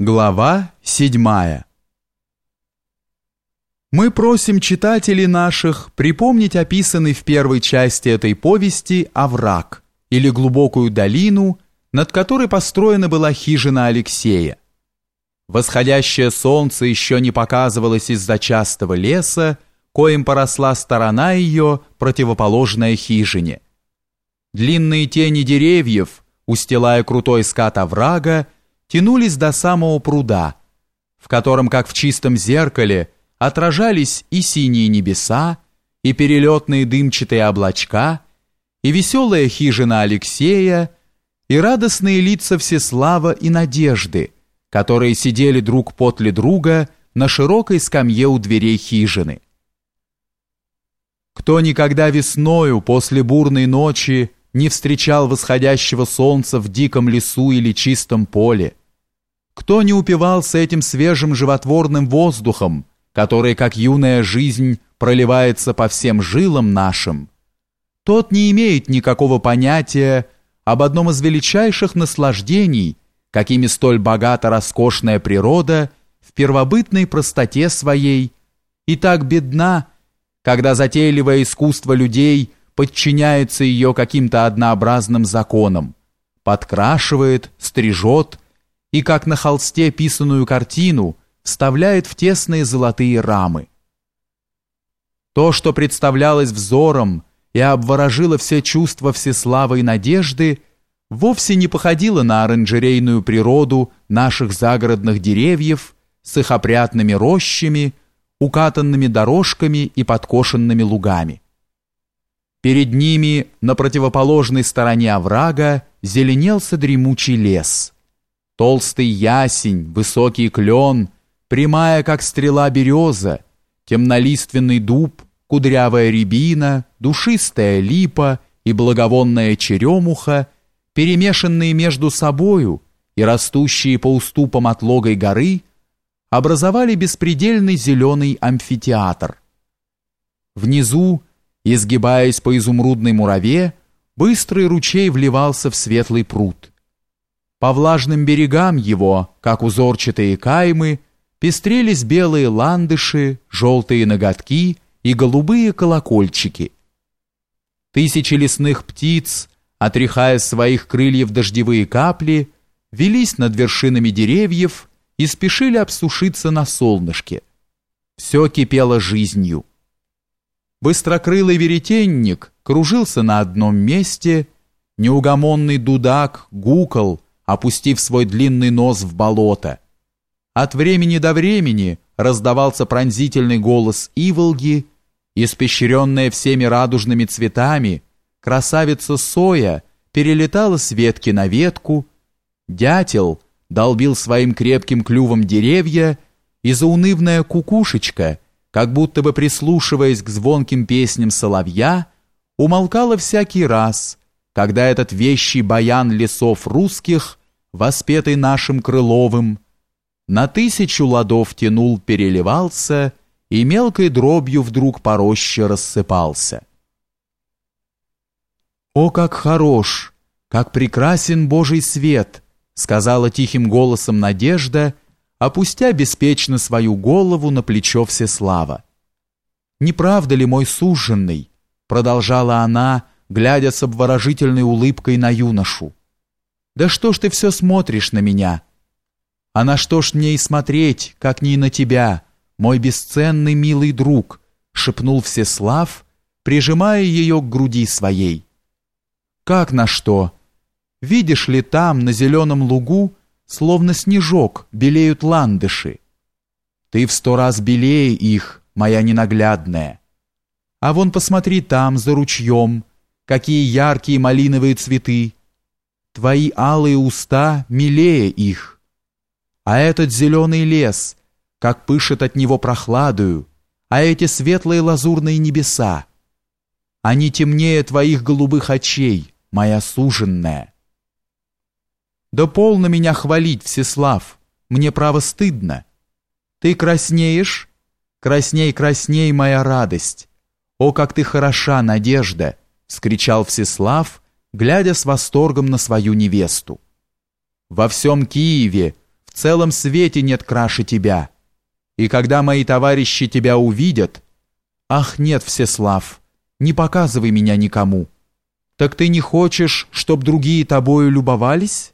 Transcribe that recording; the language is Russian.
Глава седьмая Мы просим читателей наших припомнить описанный в первой части этой повести овраг или глубокую долину, над которой построена была хижина Алексея. Восходящее солнце еще не показывалось из-за частого леса, коим поросла сторона ее, противоположная хижине. Длинные тени деревьев, устилая крутой скат оврага, тянулись до самого пруда, в котором, как в чистом зеркале, отражались и синие небеса, и перелетные дымчатые облачка, и веселая хижина Алексея, и радостные лица Всеслава и Надежды, которые сидели друг подле друга на широкой скамье у дверей хижины. Кто никогда весною после бурной ночи не встречал восходящего солнца в диком лесу или чистом поле, кто не упивался этим свежим животворным воздухом, который, как юная жизнь, проливается по всем жилам нашим, тот не имеет никакого понятия об одном из величайших наслаждений, какими столь богата роскошная природа в первобытной простоте своей и так бедна, когда затейливое искусство людей подчиняется ее каким-то однообразным законам, подкрашивает, стрижет, и, как на холсте писанную картину, вставляет в тесные золотые рамы. То, что представлялось взором и обворожило все чувства всеславы и надежды, вовсе не походило на оранжерейную природу наших загородных деревьев с их опрятными рощами, укатанными дорожками и подкошенными лугами. Перед ними на противоположной стороне оврага зеленелся дремучий лес – Толстый ясень, высокий клен, прямая, как стрела береза, темнолиственный дуб, кудрявая рябина, душистая липа и благовонная черемуха, перемешанные между собою и растущие по уступам отлогой горы, образовали беспредельный зеленый амфитеатр. Внизу, изгибаясь по изумрудной мураве, быстрый ручей вливался в светлый пруд. По влажным берегам его, как узорчатые каймы, пестрелись белые ландыши, желтые ноготки и голубые колокольчики. Тысячи лесных птиц, отряхая своих крыльев дождевые капли, велись над вершинами деревьев и спешили обсушиться на солнышке. Все кипело жизнью. Быстрокрылый веретенник кружился на одном месте, неугомонный дудак гукал, опустив свой длинный нос в болото. От времени до времени раздавался пронзительный голос Иволги, испещренная всеми радужными цветами, красавица Соя перелетала с ветки на ветку, дятел долбил своим крепким клювом деревья, и заунывная кукушечка, как будто бы прислушиваясь к звонким песням соловья, умолкала всякий раз, когда этот вещий баян лесов русских воспетый нашим Крыловым, на тысячу ладов тянул, переливался и мелкой дробью вдруг по роще рассыпался. «О, как хорош, как прекрасен Божий свет!» сказала тихим голосом Надежда, опустя беспечно свою голову на плечо Всеслава. «Не правда ли, мой суженный?» продолжала она, глядя с обворожительной улыбкой на юношу. Да что ж ты все смотришь на меня? А на что ж мне и смотреть, как не на тебя, мой бесценный милый друг, шепнул Всеслав, прижимая ее к груди своей. Как на что? Видишь ли там, на зеленом лугу, словно снежок, белеют ландыши? Ты в сто раз белее их, моя ненаглядная. А вон посмотри там, за ручьем, какие яркие малиновые цветы, Твои алые уста милее их. А этот зеленый лес, как пышет от него прохладою, а эти светлые лазурные небеса, они темнее твоих голубых очей, моя суженная. Да полно меня хвалить, Всеслав, мне право стыдно. Ты краснеешь? Красней, красней, моя радость. О, как ты хороша, Надежда! — вскричал Всеслав, глядя с восторгом на свою невесту. Во всем Киеве, в целом свете нет краше тебя. И когда мои товарищи тебя увидят, ах нет, Всеслав, не показывай меня никому. Так ты не хочешь, чтоб другие тобою любовались?»